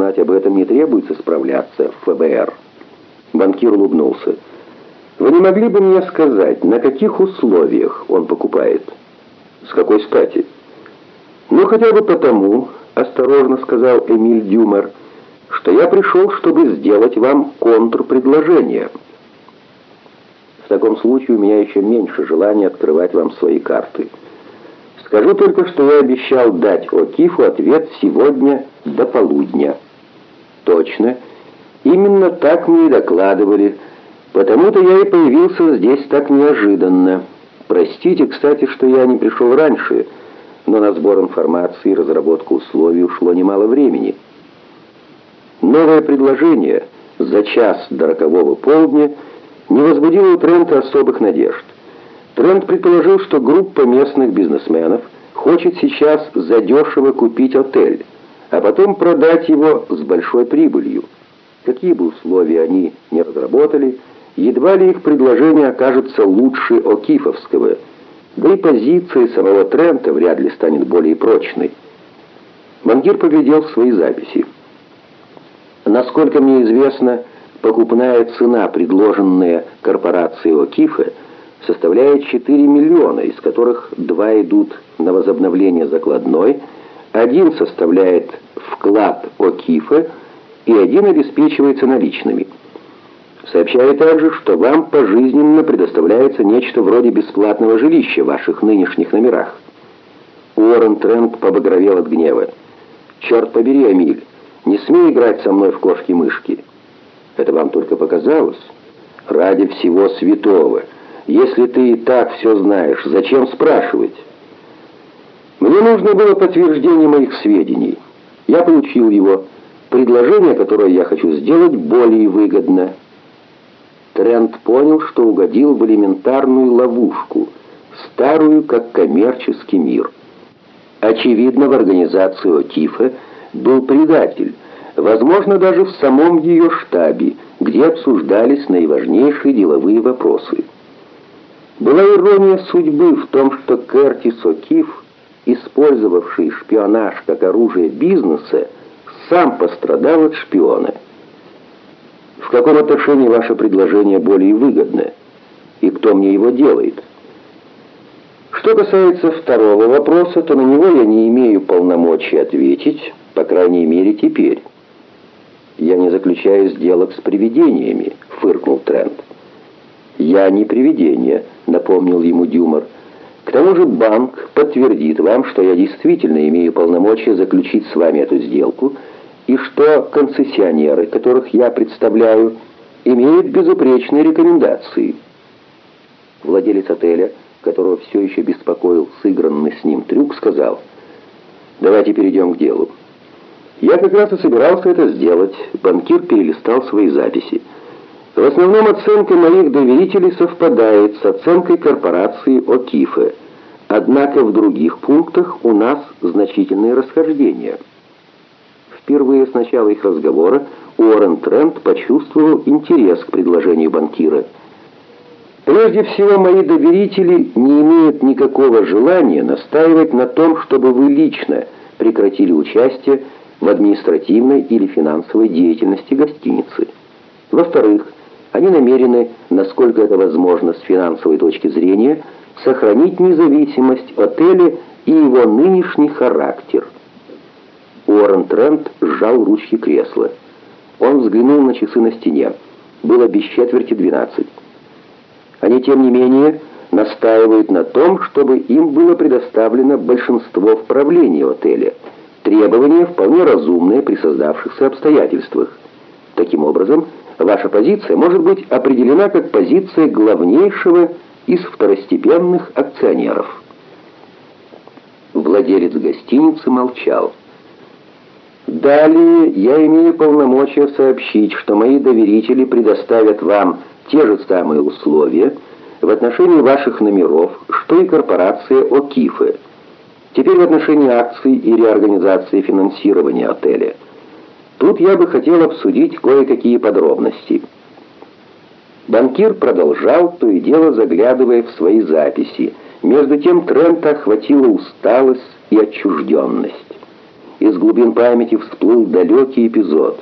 узнать об этом, не требуется справляться в ФБР. Банкир улыбнулся. Вы не могли бы мне сказать, на каких условиях он покупает? С какой стати? Ну, хотя бы потому, осторожно сказал Эмиль Дюмер, что я пришел, чтобы сделать вам контрпредложение. В таком случае у меня еще меньше желания открывать вам свои карты. Скажу только, что я обещал дать О'Кифу ответ сегодня до полудня. Точно. Именно так мне и докладывали. Потому-то я и появился здесь так неожиданно. Простите, кстати, что я не пришел раньше, но на сбор информации и разработку условий ушло немало времени. Новое предложение за час до рокового полдня не возбудило у Трента особых надежд. Трент предположил, что группа местных бизнесменов хочет сейчас задешево купить отель, а потом продать его с большой прибылью. Какие бы условия они не разработали, едва ли их предложение окажется лучше Окифовского, да и позиция самого Трента вряд ли станет более прочной. Мангир поглядел в свои записи. Насколько мне известно, покупная цена, предложенная корпорацией Окифа, составляет 4 миллиона, из которых 2 идут на возобновление закладной, один составляет вклад Окифа и один обеспечивается наличными. Сообщаю также, что вам пожизненно предоставляется нечто вроде бесплатного жилища в ваших нынешних номерах. Уоррен Трент побагровел от гнева. «Черт побери, Амиль, не смей играть со мной в кошки-мышки. Это вам только показалось? Ради всего святого!» Если ты и так все знаешь, зачем спрашивать? Мне нужно было подтверждение моих сведений. Я получил его. Предложение, которое я хочу сделать, более выгодно. Трент понял, что угодил в элементарную ловушку, старую, как коммерческий мир. Очевидно, в организации ОТИФа был предатель, возможно, даже в самом ее штабе, где обсуждались наиважнейшие деловые вопросы. Была ирония судьбы в том, что Кертис О'Кив, использовавший шпионаж как оружие бизнеса, сам пострадал от шпиона. В каком отношении ваше предложение более выгодное? И кто мне его делает? Что касается второго вопроса, то на него я не имею полномочий ответить, по крайней мере, теперь. Я не заключаю сделок с привидениями, фыркнул Трент. «Я не привидение», — напомнил ему Дюмор. «К тому же банк подтвердит вам, что я действительно имею полномочия заключить с вами эту сделку, и что концессионеры, которых я представляю, имеют безупречные рекомендации». Владелец отеля, которого все еще беспокоил сыгранный с ним трюк, сказал, «Давайте перейдем к делу». «Я как раз и собирался это сделать». Банкир перелистал свои записи. В основном оценка моих доверителей совпадает с оценкой корпорации Окифе. Однако в других пунктах у нас значительные расхождения. Впервые с начала их разговора Уоррен Трент почувствовал интерес к предложению банкира. Прежде всего, мои доверители не имеют никакого желания настаивать на том, чтобы вы лично прекратили участие в административной или финансовой деятельности гостиницы. Во-вторых, они намерены, насколько это возможно с финансовой точки зрения, сохранить независимость отеля и его нынешний характер. Уоррен Трент сжал ручки кресла. Он взглянул на часы на стене. Было без четверти двенадцать. Они, тем не менее, настаивают на том, чтобы им было предоставлено большинство в правлении отеля. Требования вполне разумные при создавшихся обстоятельствах. Таким образом, ваша позиция может быть определена как позиция главнейшего из второстепенных акционеров. Владелец гостиницы молчал. Далее я имею полномочия сообщить, что мои доверители предоставят вам те же самые условия в отношении ваших номеров, что и корпорация Окифе. Теперь в отношении акций и реорганизации финансирования отеля – Тут я бы хотел обсудить кое-какие подробности. Банкир продолжал, то и дело заглядывая в свои записи. Между тем Трента охватила усталость и отчужденность. Из глубин памяти всплыл далекий эпизод.